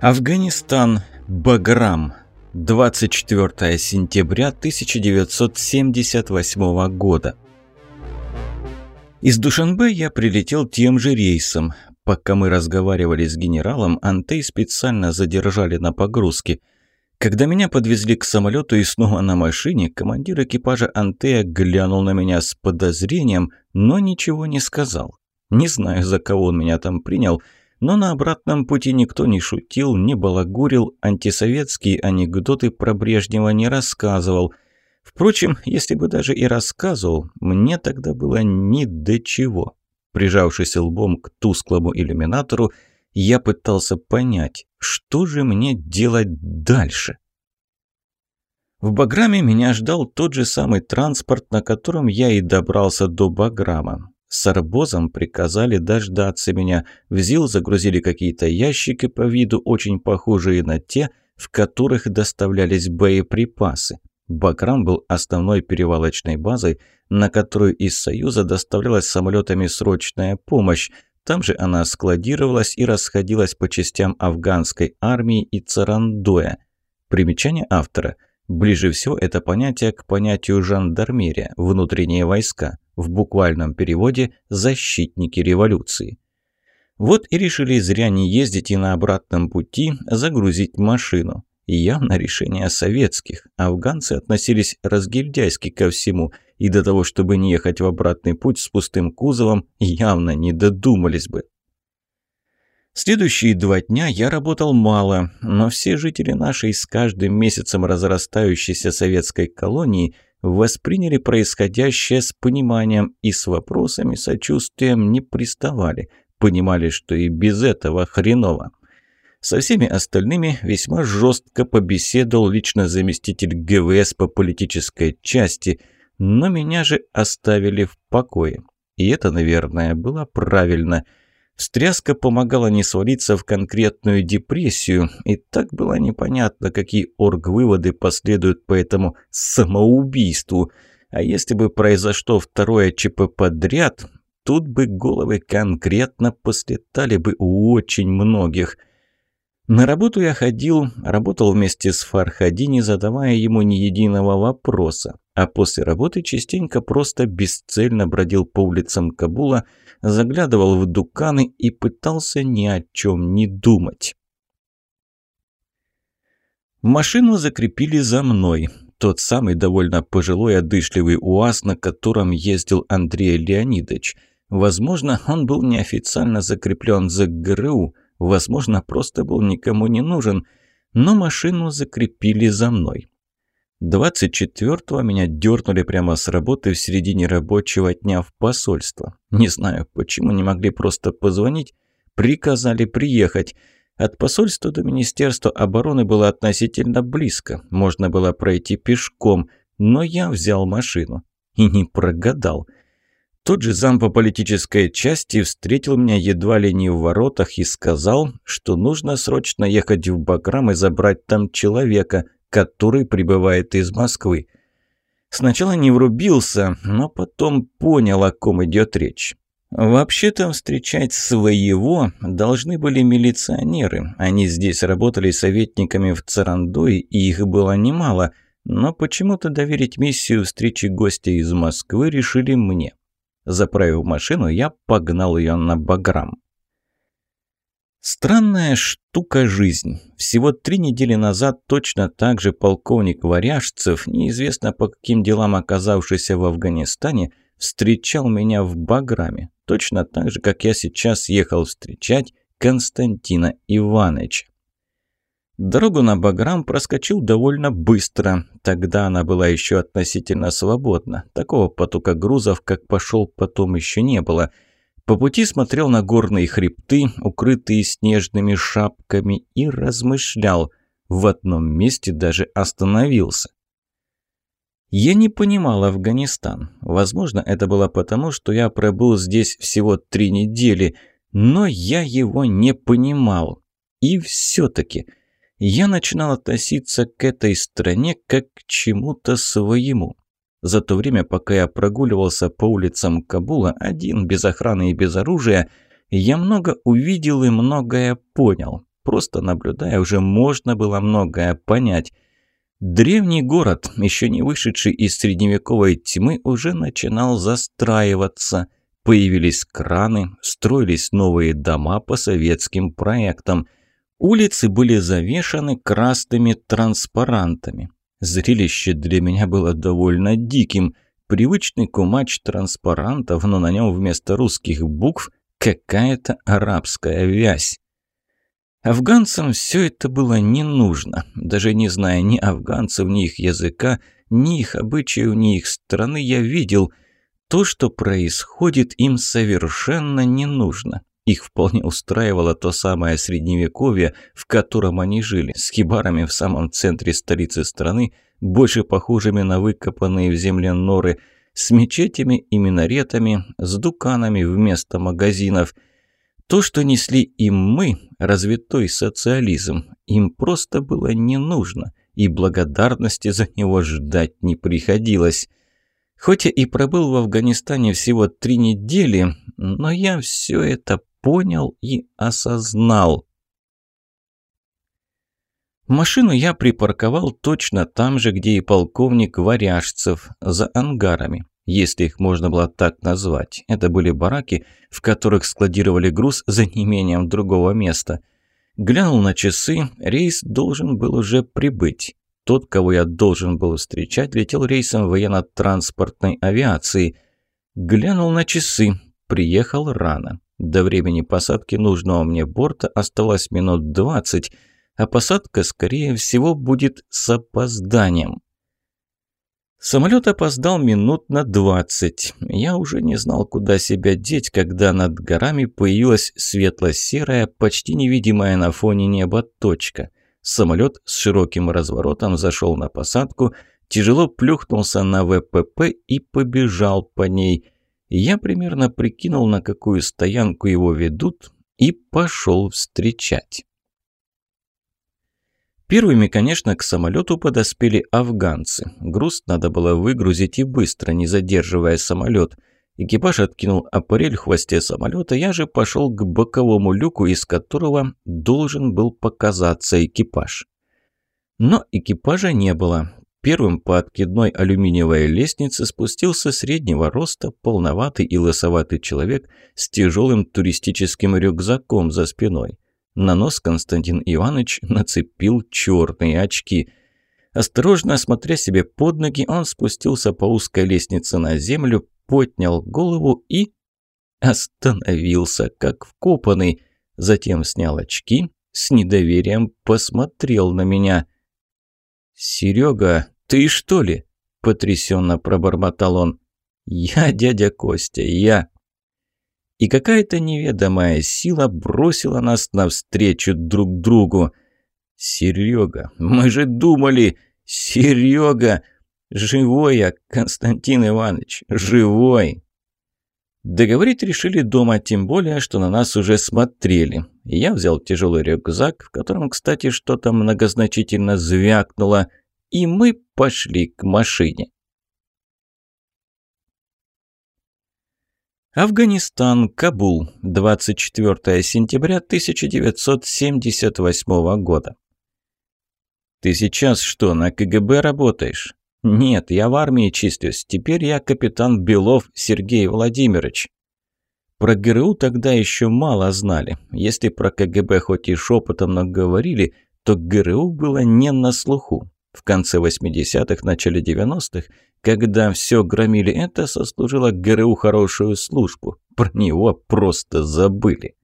Афганистан. Баграм. 24 сентября 1978 года. Из Душанбе я прилетел тем же рейсом. Пока мы разговаривали с генералом, Антей специально задержали на погрузке. Когда меня подвезли к самолету и снова на машине, командир экипажа Антея глянул на меня с подозрением, но ничего не сказал. Не знаю, за кого он меня там принял – но на обратном пути никто не шутил, не балагурил, антисоветские анекдоты про Брежнева не рассказывал. Впрочем, если бы даже и рассказывал, мне тогда было ни до чего. Прижавшись лбом к тусклому иллюминатору, я пытался понять, что же мне делать дальше. В Баграме меня ждал тот же самый транспорт, на котором я и добрался до Баграма. С арбозом приказали дождаться меня. В ЗИЛ загрузили какие-то ящики по виду, очень похожие на те, в которых доставлялись боеприпасы. Бакрам был основной перевалочной базой, на которую из Союза доставлялась самолетами срочная помощь. Там же она складировалась и расходилась по частям афганской армии и Царандоя. Примечание автора. Ближе всего это понятие к понятию жандармерия, внутренние войска в буквальном переводе «защитники революции». Вот и решили зря не ездить и на обратном пути загрузить машину. Явно решение советских. Афганцы относились разгильдяйски ко всему, и до того, чтобы не ехать в обратный путь с пустым кузовом, явно не додумались бы. Следующие два дня я работал мало, но все жители нашей с каждым месяцем разрастающейся советской колонии – восприняли происходящее с пониманием и с вопросами сочувствием не приставали, понимали, что и без этого хреново. Со всеми остальными весьма жестко побеседовал лично заместитель ГВС по политической части, но меня же оставили в покое. И это, наверное, было правильно – Стряска помогала не свалиться в конкретную депрессию, и так было непонятно, какие оргвыводы последуют по этому самоубийству. А если бы произошло второе ЧП подряд, тут бы головы конкретно послетали бы у очень многих – на работу я ходил, работал вместе с Фархади, не задавая ему ни единого вопроса. А после работы частенько просто бесцельно бродил по улицам Кабула, заглядывал в дуканы и пытался ни о чем не думать. Машину закрепили за мной. Тот самый довольно пожилой одышливый УАЗ, на котором ездил Андрей Леонидович. Возможно, он был неофициально закреплен за ГРУ, Возможно, просто был никому не нужен, но машину закрепили за мной. 24-го меня дернули прямо с работы в середине рабочего дня в посольство. Не знаю, почему не могли просто позвонить, приказали приехать. От посольства до Министерства обороны было относительно близко, можно было пройти пешком, но я взял машину. И не прогадал – тот же зам по политической части встретил меня едва ли не в воротах и сказал, что нужно срочно ехать в Бакрам и забрать там человека, который прибывает из Москвы. Сначала не врубился, но потом понял, о ком идет речь. Вообще-то встречать своего должны были милиционеры. Они здесь работали советниками в Царандое, и их было немало. Но почему-то доверить миссию встречи гостя из Москвы решили мне. Заправив машину, я погнал ее на Баграм. Странная штука жизнь. Всего три недели назад точно так же полковник Варяжцев, неизвестно по каким делам оказавшийся в Афганистане, встречал меня в Баграме. Точно так же, как я сейчас ехал встречать Константина Ивановича. Дорогу на Баграм проскочил довольно быстро. Тогда она была еще относительно свободна. Такого потока грузов, как пошел потом, еще не было. По пути смотрел на горные хребты, укрытые снежными шапками, и размышлял. В одном месте даже остановился. Я не понимал Афганистан. Возможно, это было потому, что я пробыл здесь всего три недели, но я его не понимал. И все-таки я начинал относиться к этой стране как к чему-то своему. За то время, пока я прогуливался по улицам Кабула, один, без охраны и без оружия, я много увидел и многое понял. просто наблюдая, уже можно было многое понять. Древний город, еще не вышедший из средневековой тьмы, уже начинал застраиваться. Появились краны, строились новые дома по советским проектам. Улицы были завешаны красными транспарантами. Зрелище для меня было довольно диким. Привычный кумач транспарантов, но на нем вместо русских букв какая-то арабская вязь. Афганцам все это было не нужно. Даже не зная ни афганцев, ни их языка, ни их обычаев, ни их страны, я видел, то, что происходит, им совершенно не нужно. Их вполне устраивало то самое средневековье, в котором они жили, с хибарами в самом центре столицы страны, больше похожими на выкопанные в земле норы, с мечетями и минаретами, с дуканами вместо магазинов. То, что несли им мы, развитой социализм, им просто было не нужно, и благодарности за него ждать не приходилось. Хоть я и пробыл в Афганистане всего три недели, но я все это понял и осознал. Машину я припарковал точно там же, где и полковник Варяжцев, за ангарами, если их можно было так назвать. Это были бараки, в которых складировали груз за неимением другого места. Глянул на часы, рейс должен был уже прибыть. Тот, кого я должен был встречать, летел рейсом военно-транспортной авиации. Глянул на часы, приехал рано. До времени посадки нужного мне борта оставалось минут двадцать, а посадка, скорее всего, будет с опозданием. Самолет опоздал минут на двадцать. Я уже не знал, куда себя деть, когда над горами появилась светло-серая, почти невидимая на фоне неба точка. Самолет с широким разворотом зашел на посадку, тяжело плюхнулся на ВПП и побежал по ней – я примерно прикинул, на какую стоянку его ведут, и пошел встречать. Первыми, конечно, к самолету подоспели афганцы. Груз надо было выгрузить и быстро, не задерживая самолет. Экипаж откинул аппарель в хвосте самолета, я же пошел к боковому люку, из которого должен был показаться экипаж. Но экипажа не было. Первым по откидной алюминиевой лестнице спустился среднего роста, полноватый и лысоватый человек с тяжелым туристическим рюкзаком за спиной. На нос Константин Иванович нацепил черные очки. Осторожно осмотря себе под ноги, он спустился по узкой лестнице на землю, поднял голову и... остановился, как вкопанный. Затем снял очки, с недоверием посмотрел на меня – «Серега, ты что ли?» – потрясенно пробормотал он. «Я дядя Костя, я». И какая-то неведомая сила бросила нас навстречу друг другу. «Серега, мы же думали! Серега! Живой я, Константин Иванович, живой!» Договорить решили дома, тем более, что на нас уже смотрели. Я взял тяжелый рюкзак, в котором, кстати, что-то многозначительно звякнуло, и мы пошли к машине. Афганистан, Кабул, 24 сентября 1978 года. «Ты сейчас что, на КГБ работаешь?» «Нет, я в армии числюсь. Теперь я капитан Белов Сергей Владимирович». Про ГРУ тогда еще мало знали. Если про КГБ хоть и шепотом, но говорили, то ГРУ было не на слуху. В конце 80-х, начале 90-х, когда все громили это, сослужило ГРУ хорошую службу. Про него просто забыли.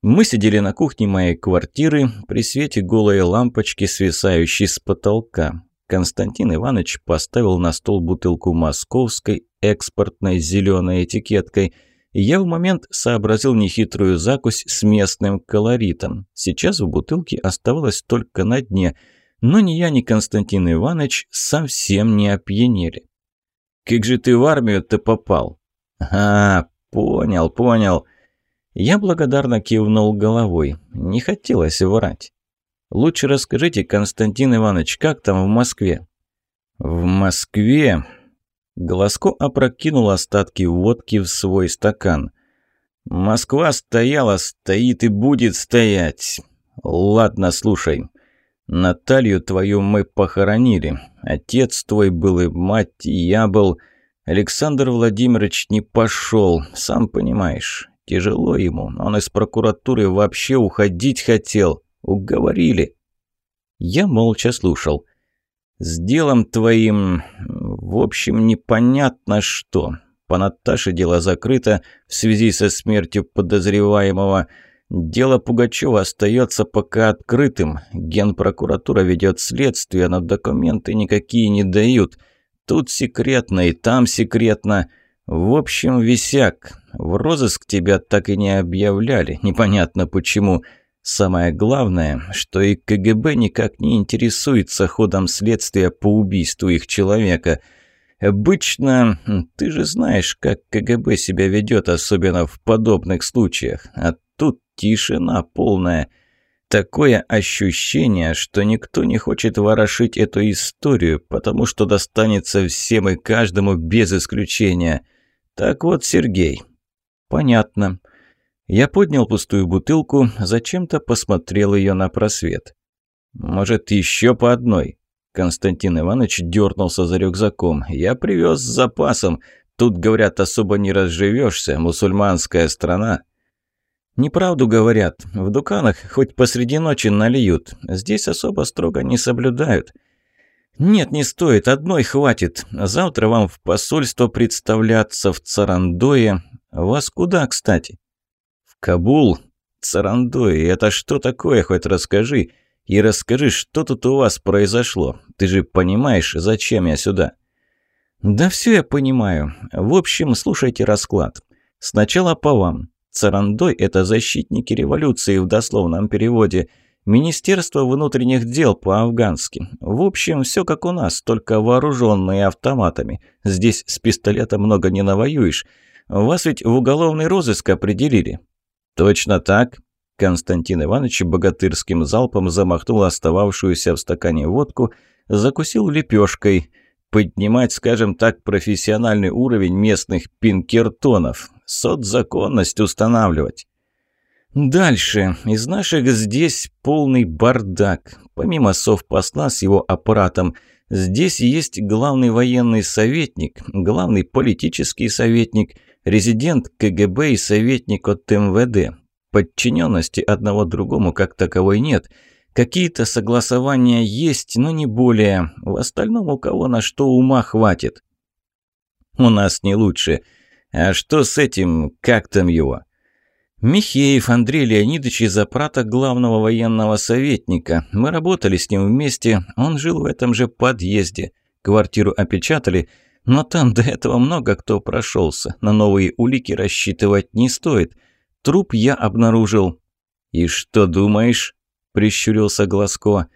Мы сидели на кухне моей квартиры при свете голой лампочки, свисающей с потолка. Константин Иванович поставил на стол бутылку московской экспортной зеленой этикеткой. Я в момент сообразил нехитрую закусь с местным колоритом. Сейчас в бутылке оставалось только на дне, но ни я, ни Константин Иванович совсем не опьянели. «Как же ты в армию-то попал?» «А, понял, понял». Я благодарно кивнул головой. Не хотелось врать. Лучше расскажите, Константин Иванович, как там в Москве?» «В Москве...» Глазко опрокинул остатки водки в свой стакан. «Москва стояла, стоит и будет стоять. «Ладно, слушай. Наталью твою мы похоронили. Отец твой был и мать, и я был. Александр Владимирович не пошел, сам понимаешь. Тяжело ему. Он из прокуратуры вообще уходить хотел. Уговорили». Я молча слушал. «С делом твоим... В общем, непонятно что. По Наташе дело закрыто в связи со смертью подозреваемого. Дело Пугачева остается пока открытым. Генпрокуратура ведет следствие, но документы никакие не дают. Тут секретно и там секретно. В общем, висяк. В розыск тебя так и не объявляли. Непонятно почему. Самое главное, что и КГБ никак не интересуется ходом следствия по убийству их человека – Обычно, ты же знаешь, как КГБ себя ведет, особенно в подобных случаях. А тут тишина полная. Такое ощущение, что никто не хочет ворошить эту историю, потому что достанется всем и каждому без исключения. Так вот, Сергей. Понятно. Я поднял пустую бутылку, зачем-то посмотрел ее на просвет. Может, еще по одной? Константин Иванович дернулся за рюкзаком. «Я привез с запасом. Тут, говорят, особо не разживешься. Мусульманская страна». «Неправду говорят. В дуканах хоть посреди ночи нальют. Здесь особо строго не соблюдают». «Нет, не стоит. Одной хватит. Завтра вам в посольство представляться в Царандое. Вас куда, кстати?» «В Кабул. Царандое. Это что такое, хоть расскажи. И расскажи, что тут у вас произошло. Ты же понимаешь, зачем я сюда?» «Да все я понимаю. В общем, слушайте расклад. Сначала по вам. Царандой – это защитники революции в дословном переводе. Министерство внутренних дел по-афгански. В общем, все как у нас, только вооруженные автоматами. Здесь с пистолета много не навоюешь. Вас ведь в уголовный розыск определили». «Точно так», Константин Иванович богатырским залпом замахнул остававшуюся в стакане водку, закусил лепешкой. Поднимать, скажем так, профессиональный уровень местных пинкертонов. Соцзаконность устанавливать. Дальше. Из наших здесь полный бардак. Помимо совпосла с его аппаратом, здесь есть главный военный советник, главный политический советник, резидент КГБ и советник от МВД. Подчиненности одного другому как таковой нет. Какие-то согласования есть, но не более. В остальном у кого на что ума хватит. У нас не лучше. А что с этим, как там его? Михеев Андрей Леонидович из аппарата главного военного советника. Мы работали с ним вместе, он жил в этом же подъезде. Квартиру опечатали, но там до этого много кто прошелся. На новые улики рассчитывать не стоит – Труп я обнаружил». «И что думаешь?» – прищурился Глазко.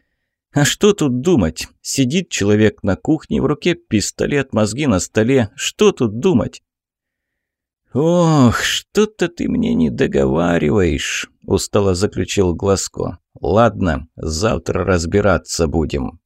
«А что тут думать? Сидит человек на кухне, в руке пистолет, мозги на столе. Что тут думать?» «Ох, что-то ты мне не договариваешь», – устало заключил Глазко. «Ладно, завтра разбираться будем».